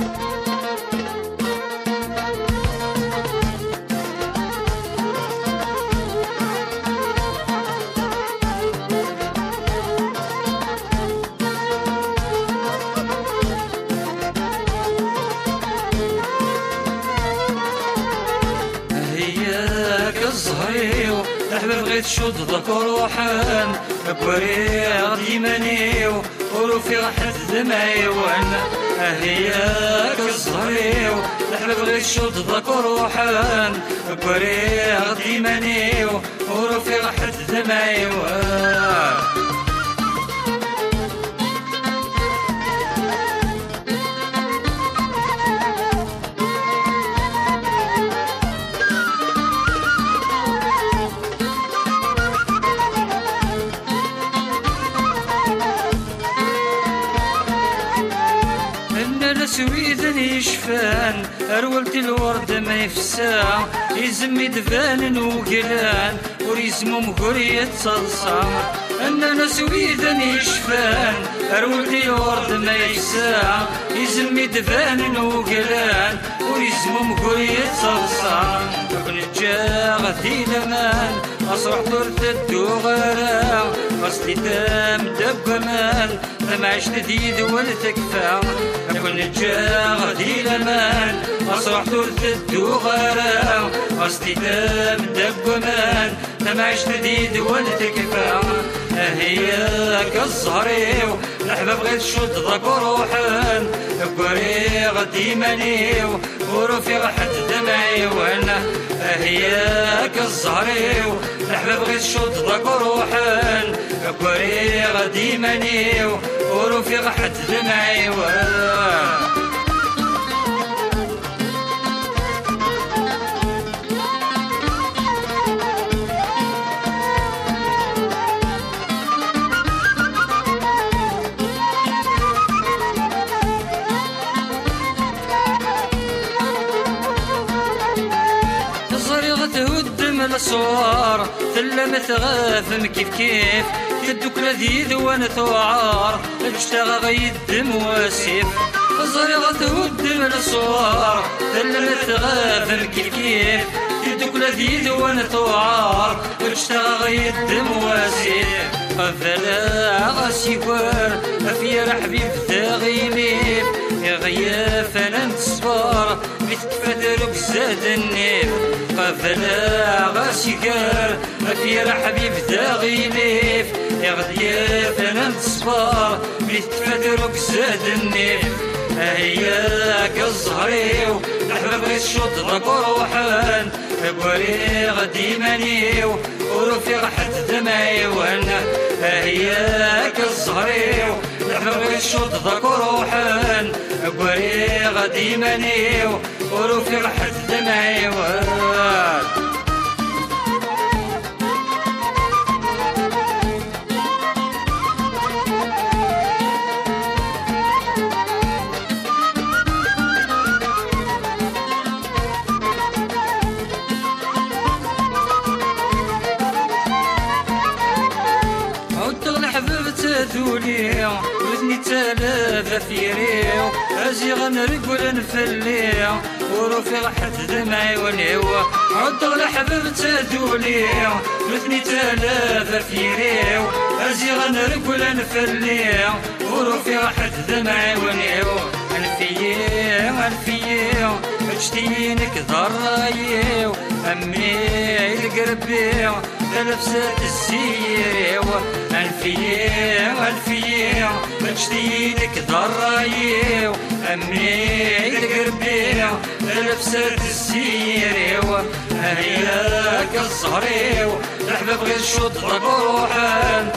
هياك الزهريو الحباب غير تشد ذاك روحان بوري ديمانيو وروفي راحت دمعي وأنا هياك الزهريو الحباب غير تشد ذاك روحان بوري ديمانيو وروفي راحت دمعي أنا سويدن يشفان رولت الورد ما يفسا يزمي دفان وقلان وريزمو مقرية صلصة أنا سويدن يشفان رولت الورد ما يفسا يزمي دفان وقلان وريزمو مقرية صلصة نجا ذي لمان أصرح طرت الدوغرا أصلي تام دبمان لما عشت ديد والتكفى نجا ذي لمان أصرح طرت الدوغرا أصلي تام دبمان لما عشت ديد والتكفى هياك الزهريو الأحباب غير تشد ذاك روحان كوري غدي منيو وروفي راحت دمعي وأنا هياك الزهريو الأحباب غير تشد ذاك روحان كوري غدي منيو وروفي راحت دمعي وأنا تهدم الصوار ثلم تغافم كيف كيف. تدوك لذيذ وأنا توعار اجتغى غيدم واسيف صريغ تهدم الصوار ثلم تغافم كيف كيف. تدوك لذيذ وأنا توعار اجتغى غيدم واسيف فلا غسيوار افير حبيب تغيميف يا غياف أنا نتصبر بتكفى زاد النيف قفلا غاسيكار افير حبيب داغيليف يا غياف أنا نتصبر بتكفى زاد النيف. هياك الزهريو الحباب غير الشوط ضرب روحان. بوري غدي منيو وروفي راحت دمعي وأنا هياك الزهريو الحباب غير الشوط بوري غدي منيو وروفي راحت دمعي وأنا عدت الحباب تذولي وذني تلاذا ازي غنرقل نفلي. وروفي راحت دمعي ونيوة عدت الحباب تذولي وذني تلاذا فيريو ازي غنرقل نفلي. وروفي راحت دمعي ونيوة الفيي الفيي أجتينك ضرايو أمي القربي لبسة السير الفيا الفيا مجدينك ضرايو أمي القربي لبسة السير هياك الزهريو الحباب غير شوط روحان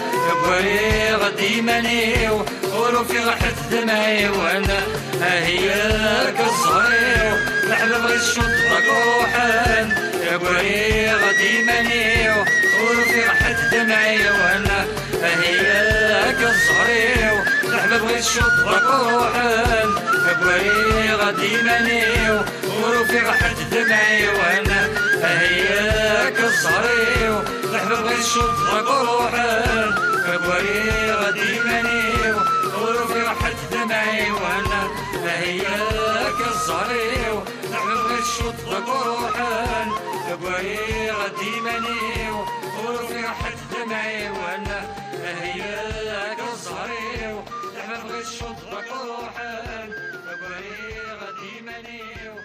بوري غدي منيو وروفي راحت دمعي وأنا هياك الزهريو الحباب غير شوط الحباب غير شوط روحان بوري غدي منيو وروفي راحت دمعي وأنا هياك الزهريو الحباب غير شوط روحان بوري غدي منيو وروفي راحت دمعي وأنا هياك كالزهريو نحن بغيت الشوط ذاك روحان أبوي غدي مانيو كالزهريو نحن بغيت الشوط